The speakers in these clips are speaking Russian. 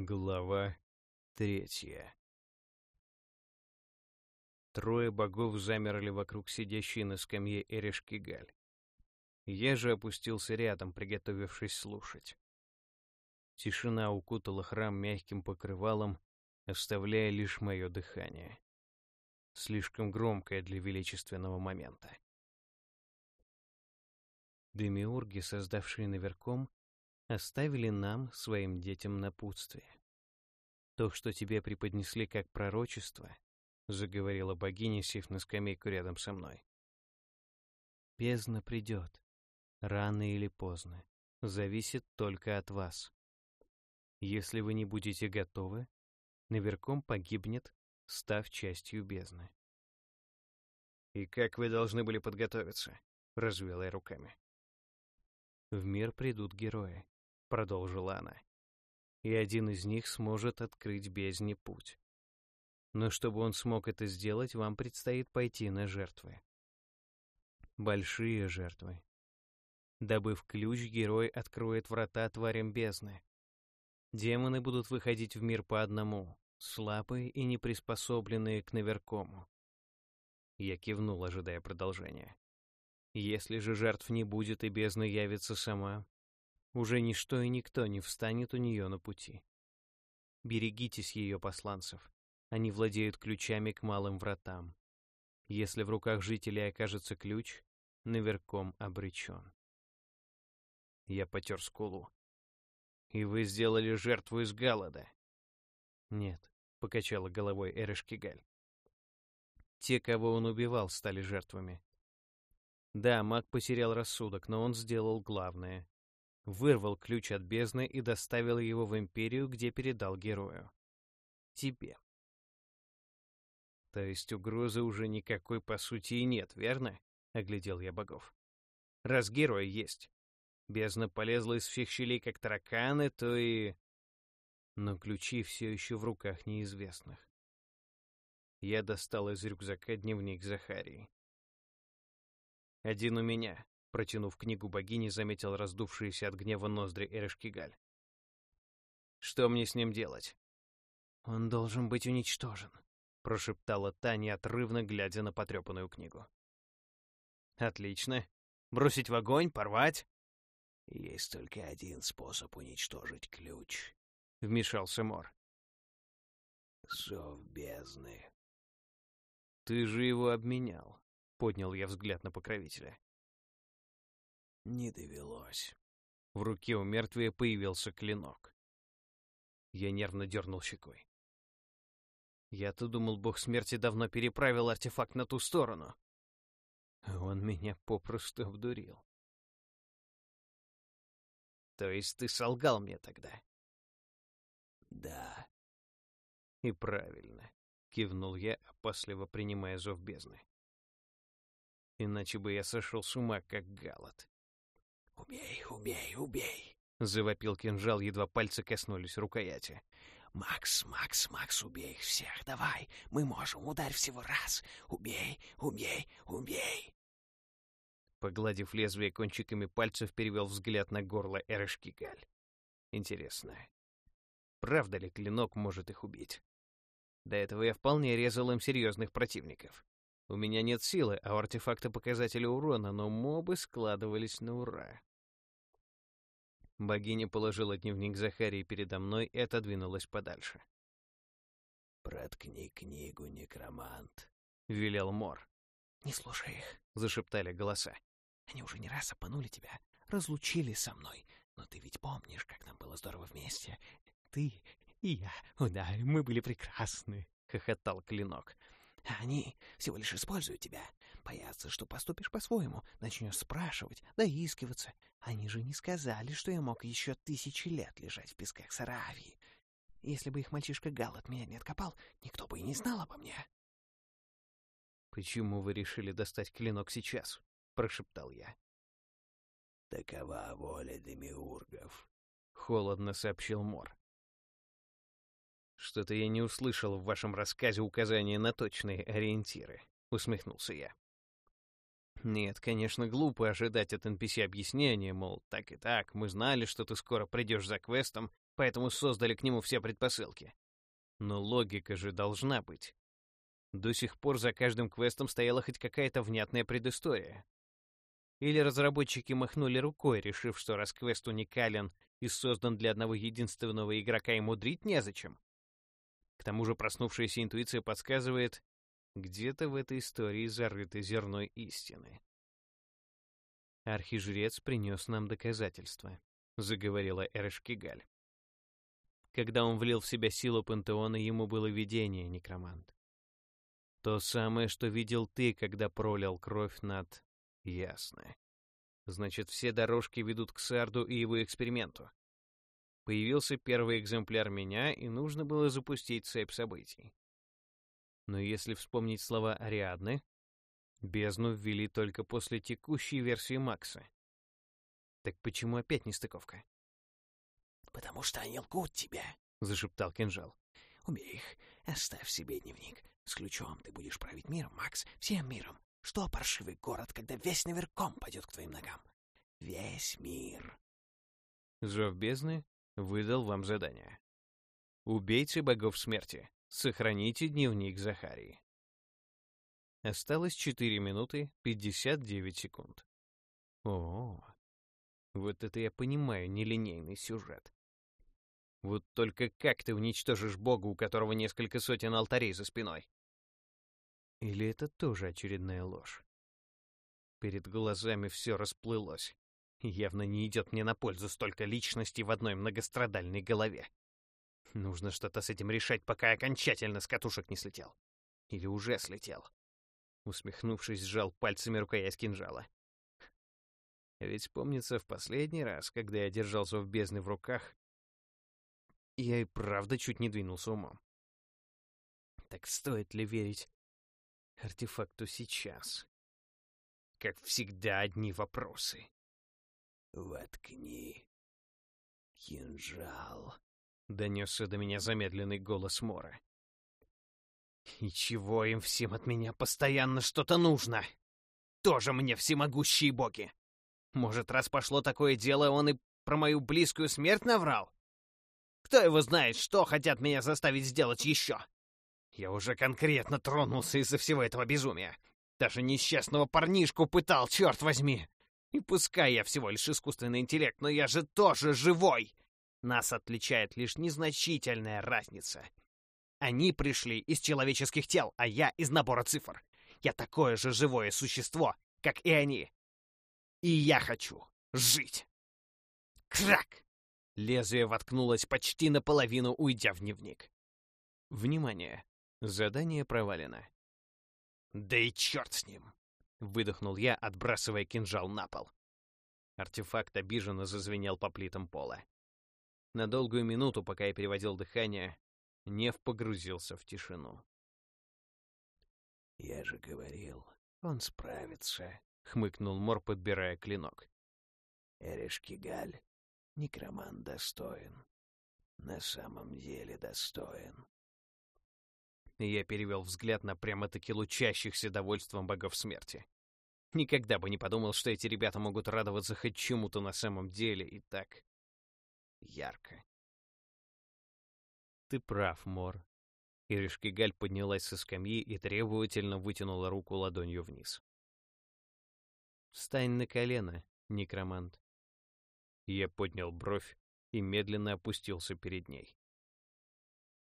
Глава третья Трое богов замерли вокруг сидящей на скамье Эришкигаль. Я же опустился рядом, приготовившись слушать. Тишина укутала храм мягким покрывалом, оставляя лишь мое дыхание. Слишком громкое для величественного момента. Демиурги, создавшие наверком, оставили нам, своим детям, напутствие. То, что тебе преподнесли как пророчество, заговорила богиня, сев на скамейку рядом со мной. Бездна придет, рано или поздно, зависит только от вас. Если вы не будете готовы, наверком погибнет, став частью бездны. «И как вы должны были подготовиться?» — развела я руками. «В мир придут герои продолжила она. И один из них сможет открыть бездне путь. Но чтобы он смог это сделать, вам предстоит пойти на жертвы. Большие жертвы. Добыв ключ, герой откроет врата тварям бездны. Демоны будут выходить в мир по одному, слабые и неприспособленные к наверкому. Я кивнул, ожидая продолжения. Если же жертв не будет и бездна явится сама, уже ничто и никто не встанет у нее на пути. Берегитесь ее посланцев. Они владеют ключами к малым вратам. Если в руках жителей окажется ключ, наверком обречен. Я потер скулу. «И вы сделали жертву из Галлада?» «Нет», — покачала головой Эрешкигаль. «Те, кого он убивал, стали жертвами. Да, маг потерял рассудок, но он сделал главное вырвал ключ от бездны и доставил его в Империю, где передал герою. Тебе. То есть угрозы уже никакой по сути и нет, верно? Оглядел я богов. Раз герой есть. Бездна полезла из всех щелей, как тараканы, то и... Но ключи все еще в руках неизвестных. Я достал из рюкзака дневник Захарии. Один у меня, Протянув книгу богини, заметил раздувшиеся от гнева ноздри Эрешкигаль. «Что мне с ним делать?» «Он должен быть уничтожен», — прошептала Таня, отрывно глядя на потрепанную книгу. «Отлично. Бросить в огонь, порвать?» «Есть только один способ уничтожить ключ», — вмешался Мор. «Зов бездны». «Ты же его обменял», — поднял я взгляд на покровителя. Не довелось. В руке у мертвия появился клинок. Я нервно дернул щекой. Я-то думал, бог смерти давно переправил артефакт на ту сторону. Он меня попросту обдурил. То есть ты солгал мне тогда? Да. И правильно, кивнул я, опасливо принимая зов бездны. Иначе бы я сошел с ума, как галат. «Убей, убей, убей!» — завопил кинжал, едва пальцы коснулись рукояти. «Макс, Макс, Макс, убей их всех, давай! Мы можем, ударь всего раз! Убей, убей, убей!» Погладив лезвие кончиками пальцев, перевел взгляд на горло Эрешкигаль. Интересно, правда ли клинок может их убить? До этого я вполне резал им серьезных противников. У меня нет силы, а у артефакта показатели урона, но мобы складывались на ура. Богиня положила дневник Захарии передо мной и отодвинулась подальше. «Проткни книгу, некромант», — велел Мор. «Не слушай их», — зашептали голоса. «Они уже не раз опанули тебя, разлучили со мной. Но ты ведь помнишь, как нам было здорово вместе? Ты и я. О да, мы были прекрасны», — хохотал Клинок. Они всего лишь используют тебя. Боятся, что поступишь по-своему, начнешь спрашивать, доискиваться. Они же не сказали, что я мог еще тысячи лет лежать в песках Саравии. Если бы их мальчишка Гал от меня не откопал, никто бы и не знал обо мне. «Почему вы решили достать клинок сейчас?» — прошептал я. «Такова воля демиургов», — холодно сообщил Мор. «Что-то я не услышал в вашем рассказе указания на точные ориентиры», — усмехнулся я. Нет, конечно, глупо ожидать от NPC объяснения, мол, так и так, мы знали, что ты скоро придешь за квестом, поэтому создали к нему все предпосылки. Но логика же должна быть. До сих пор за каждым квестом стояла хоть какая-то внятная предыстория. Или разработчики махнули рукой, решив, что раз квест уникален и создан для одного единственного игрока и мудрить незачем. К тому же проснувшаяся интуиция подсказывает, где-то в этой истории зарыто зерно истины. «Архижрец принес нам доказательства», — заговорила Эрешкигаль. Когда он влил в себя силу пантеона, ему было видение, некромант. То самое, что видел ты, когда пролил кровь над... Ясно. Значит, все дорожки ведут к Сарду и его эксперименту. Появился первый экземпляр меня, и нужно было запустить цепь событий. Но если вспомнить слова Ариадны, бездну ввели только после текущей версии Макса. Так почему опять нестыковка? «Потому что они лгут тебе», — зашептал кинжал. «Убей их, оставь себе дневник. С ключом ты будешь править миром, Макс, всем миром. Что паршивый город, когда весь наверхом пойдет к твоим ногам? Весь мир». Зов бездны выдал вам задание. Убейте богов смерти. Сохраните дневник Захарии. Осталось 4 минуты 59 секунд. О, вот это я понимаю нелинейный сюжет. Вот только как ты уничтожишь бога, у которого несколько сотен алтарей за спиной? Или это тоже очередная ложь? Перед глазами все расплылось. Явно не идет мне на пользу столько личностей в одной многострадальной голове. Нужно что-то с этим решать, пока окончательно с катушек не слетел. Или уже слетел. Усмехнувшись, сжал пальцами рукоять кинжала. Ведь помнится, в последний раз, когда я держался в бездны в руках, я и правда чуть не двинулся умом. Так стоит ли верить артефакту сейчас? Как всегда, одни вопросы. «Воткни кинжал», — донесся до меня замедленный голос Мора. «И чего им всем от меня постоянно что-то нужно? Тоже мне всемогущие боги! Может, раз пошло такое дело, он и про мою близкую смерть наврал? Кто его знает, что хотят меня заставить сделать еще? Я уже конкретно тронулся из-за всего этого безумия. Даже несчастного парнишку пытал, черт возьми! И пускай я всего лишь искусственный интеллект, но я же тоже живой! Нас отличает лишь незначительная разница. Они пришли из человеческих тел, а я из набора цифр. Я такое же живое существо, как и они. И я хочу жить. Крак! Лезвие воткнулось почти наполовину, уйдя в дневник. Внимание! Задание провалено. Да и черт с ним! Выдохнул я, отбрасывая кинжал на пол. Артефакт обиженно зазвенел по плитам пола. На долгую минуту, пока я переводил дыхание, Нев погрузился в тишину. «Я же говорил, он справится», — хмыкнул Мор, подбирая клинок. «Эрешкигаль, некроман достоин. На самом деле достоин». Я перевел взгляд на прямо-таки лучащихся довольством богов смерти. Никогда бы не подумал, что эти ребята могут радоваться хоть чему-то на самом деле и так ярко. Ты прав, Мор. Иришкигаль поднялась со скамьи и требовательно вытянула руку ладонью вниз. «Встань на колено, некромант». Я поднял бровь и медленно опустился перед ней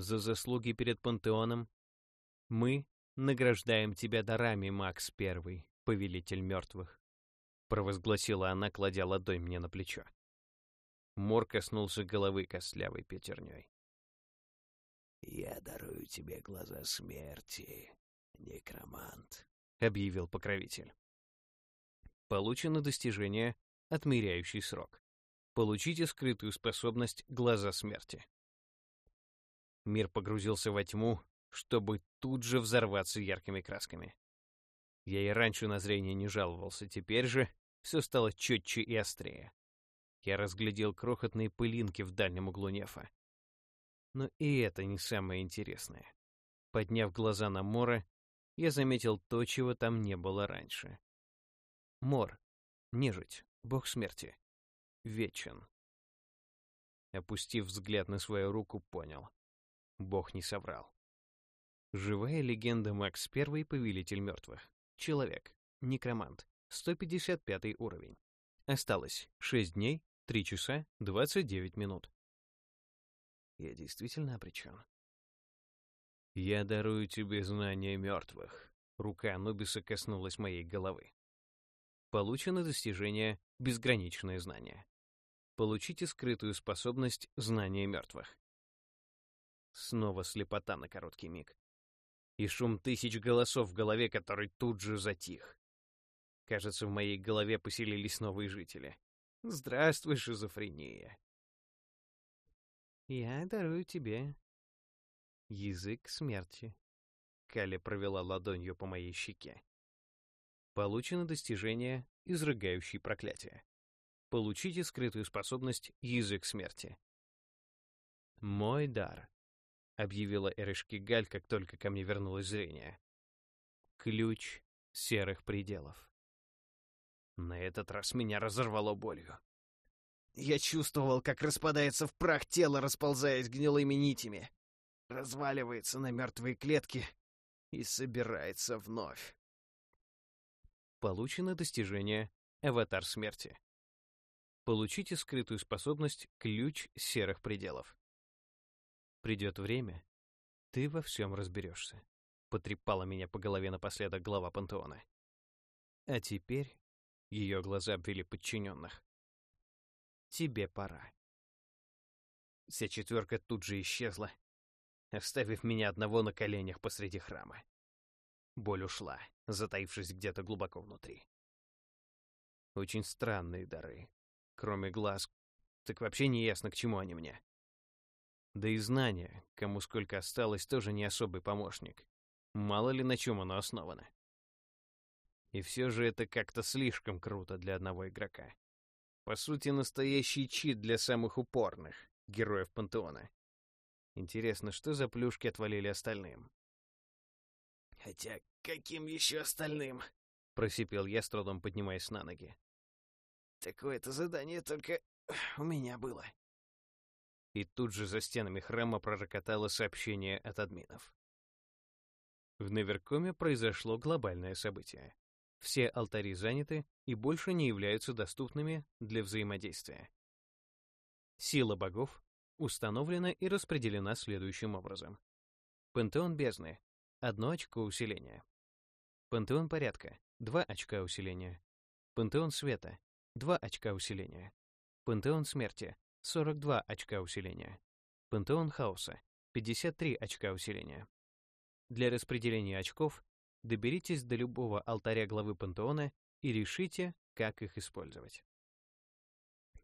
за заслуги перед пантеоном. Мы награждаем тебя дарами, Макс Первый, повелитель мертвых», — провозгласила она, кладя ладонь мне на плечо. Мор коснулся головы костлявой пятерней. «Я дарую тебе глаза смерти, некромант», — объявил покровитель. Получено достижение, отмеряющий срок. Получите скрытую способность глаза смерти. Мир погрузился во тьму, чтобы тут же взорваться яркими красками. Я и раньше на зрение не жаловался, теперь же все стало четче и острее. Я разглядел крохотные пылинки в дальнем углу нефа. Но и это не самое интересное. Подняв глаза на Мора, я заметил то, чего там не было раньше. Мор, нежить, бог смерти, вечен. Опустив взгляд на свою руку, понял. Бог не соврал. Живая легенда Макс I, повелитель мертвых. Человек. Некромант. 155 уровень. Осталось 6 дней, 3 часа, 29 минут. Я действительно обречен. Я дарую тебе знания мертвых. Рука Анубиса коснулась моей головы. Получено достижение «Безграничное знание». Получите скрытую способность знания мертвых. Снова слепота на короткий миг. И шум тысяч голосов в голове, который тут же затих. Кажется, в моей голове поселились новые жители. Здравствуй, шизофрения. Я дарую тебе язык смерти. Каля провела ладонью по моей щеке. Получено достижение «Изрыгающий проклятие». Получите скрытую способность «Язык смерти». «Мой дар», — объявила Эришкигаль, как только ко мне вернулось зрение. «Ключ серых пределов». На этот раз меня разорвало болью. Я чувствовал, как распадается в прах тело, расползаясь гнилыми нитями. Разваливается на мертвые клетки и собирается вновь. Получено достижение «Аватар смерти». Получите скрытую способность «Ключ серых пределов». Придет время, ты во всем разберешься. Потрепала меня по голове напоследок глава пантеона. А теперь ее глаза обвели подчиненных. Тебе пора. Вся четверка тут же исчезла, оставив меня одного на коленях посреди храма. Боль ушла, затаившись где-то глубоко внутри. Очень странные дары. Кроме глаз, так вообще не ясно, к чему они мне. Да и знания, кому сколько осталось, тоже не особый помощник. Мало ли на чем оно основано. И все же это как-то слишком круто для одного игрока. По сути, настоящий чит для самых упорных героев Пантеона. Интересно, что за плюшки отвалили остальным? «Хотя каким еще остальным?» — просипел я, с трудом поднимаясь на ноги. «Такое-то задание только у меня было». И тут же за стенами храма пророкотало сообщение от админов. В Неверкоме произошло глобальное событие. Все алтари заняты и больше не являются доступными для взаимодействия. Сила богов установлена и распределена следующим образом. Пантеон бездны — одно очко усиления. Пантеон порядка — два очка усиления. Пантеон света — два очка усиления. Пантеон смерти — 42 очка усиления. Пантеон хаоса — 53 очка усиления. Для распределения очков доберитесь до любого алтаря главы пантеона и решите, как их использовать.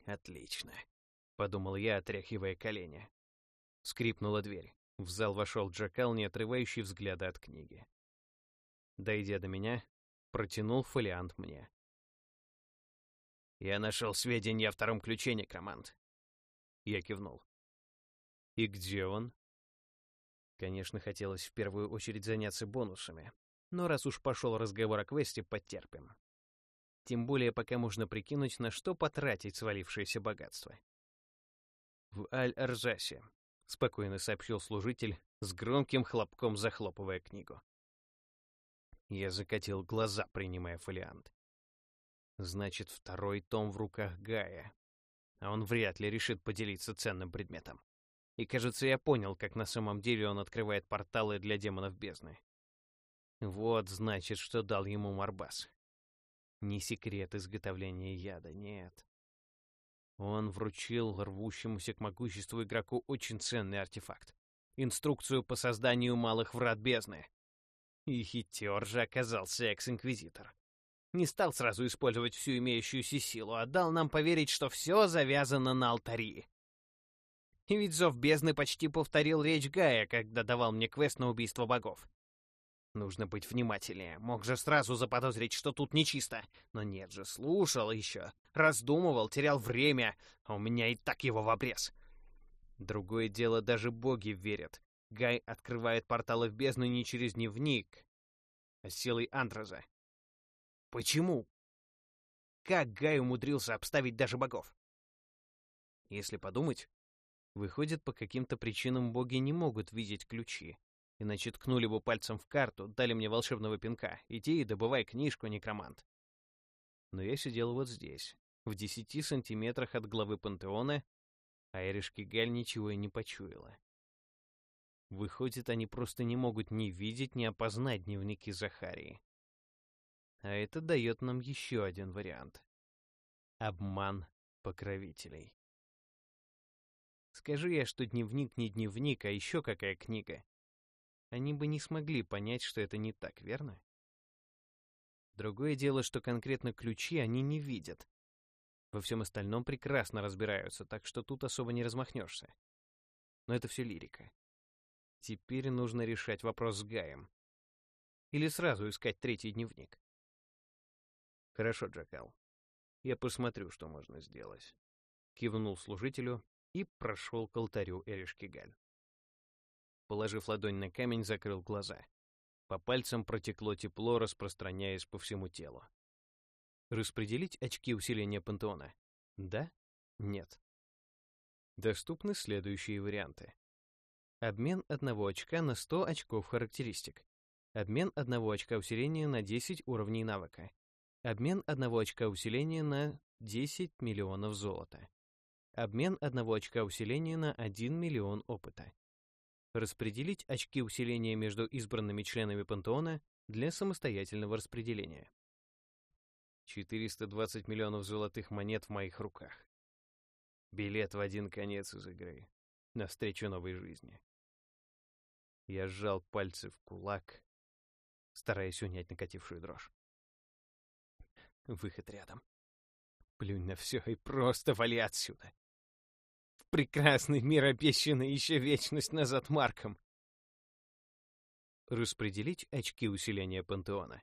«Отлично», — подумал я, отряхивая колени. Скрипнула дверь. В зал вошел Джакал, не отрывающий взгляда от книги. Дойдя до меня, протянул фолиант мне. «Я нашел сведения о втором ключе, некромант». Я кивнул. «И где он?» Конечно, хотелось в первую очередь заняться бонусами, но раз уж пошел разговор о квесте, потерпим. Тем более, пока можно прикинуть, на что потратить свалившееся богатство. «В Аль-Арзасе», — спокойно сообщил служитель, с громким хлопком захлопывая книгу. Я закатил глаза, принимая фолиант. Значит, второй том в руках Гая. А он вряд ли решит поделиться ценным предметом. И, кажется, я понял, как на самом деле он открывает порталы для демонов бездны. Вот, значит, что дал ему Марбас. Не секрет изготовления яда, нет. Он вручил рвущемуся к могуществу игроку очень ценный артефакт. Инструкцию по созданию малых врат бездны. И хитер же оказался экс-инквизитор. Не стал сразу использовать всю имеющуюся силу, а дал нам поверить, что все завязано на алтари. И ведь Зов Бездны почти повторил речь Гая, когда давал мне квест на убийство богов. Нужно быть внимательнее. Мог же сразу заподозрить, что тут нечисто. Но нет же, слушал еще. Раздумывал, терял время. А у меня и так его в обрез. Другое дело, даже боги верят. Гай открывает порталы в бездну не через дневник, а силой Антроза. Почему? Как Гай умудрился обставить даже богов? Если подумать, Выходит, по каким-то причинам боги не могут видеть ключи. Иначе ткнули бы пальцем в карту, дали мне волшебного пинка. Иди и добывай книжку, некромант. Но я сидел вот здесь, в десяти сантиметрах от главы пантеона, а Эришки Галь ничего и не почуяла. Выходит, они просто не могут ни видеть, ни опознать дневники Захарии. А это дает нам еще один вариант. Обман покровителей. Скажи я, что дневник не дневник, а еще какая книга. Они бы не смогли понять, что это не так, верно? Другое дело, что конкретно ключи они не видят. Во всем остальном прекрасно разбираются, так что тут особо не размахнешься. Но это все лирика. Теперь нужно решать вопрос с Гаем. Или сразу искать третий дневник. Хорошо, Джакал. Я посмотрю, что можно сделать. Кивнул служителю и прошел к алтарю Эришкигаль. Положив ладонь на камень, закрыл глаза. По пальцам протекло тепло, распространяясь по всему телу. Распределить очки усиления пантеона? Да? Нет. Доступны следующие варианты. Обмен одного очка на 100 очков характеристик. Обмен одного очка усиления на 10 уровней навыка. Обмен одного очка усиления на 10 миллионов золота. Обмен одного очка усиления на 1 миллион опыта. Распределить очки усиления между избранными членами пантеона для самостоятельного распределения. 420 миллионов золотых монет в моих руках. Билет в один конец из игры навстречу новой жизни. Я сжал пальцы в кулак, стараясь унять накатившую дрожь. Выход рядом. Плюнь на все и просто вали отсюда. В прекрасный мир, обещанный еще вечность назад Марком. Распределить очки усиления пантеона.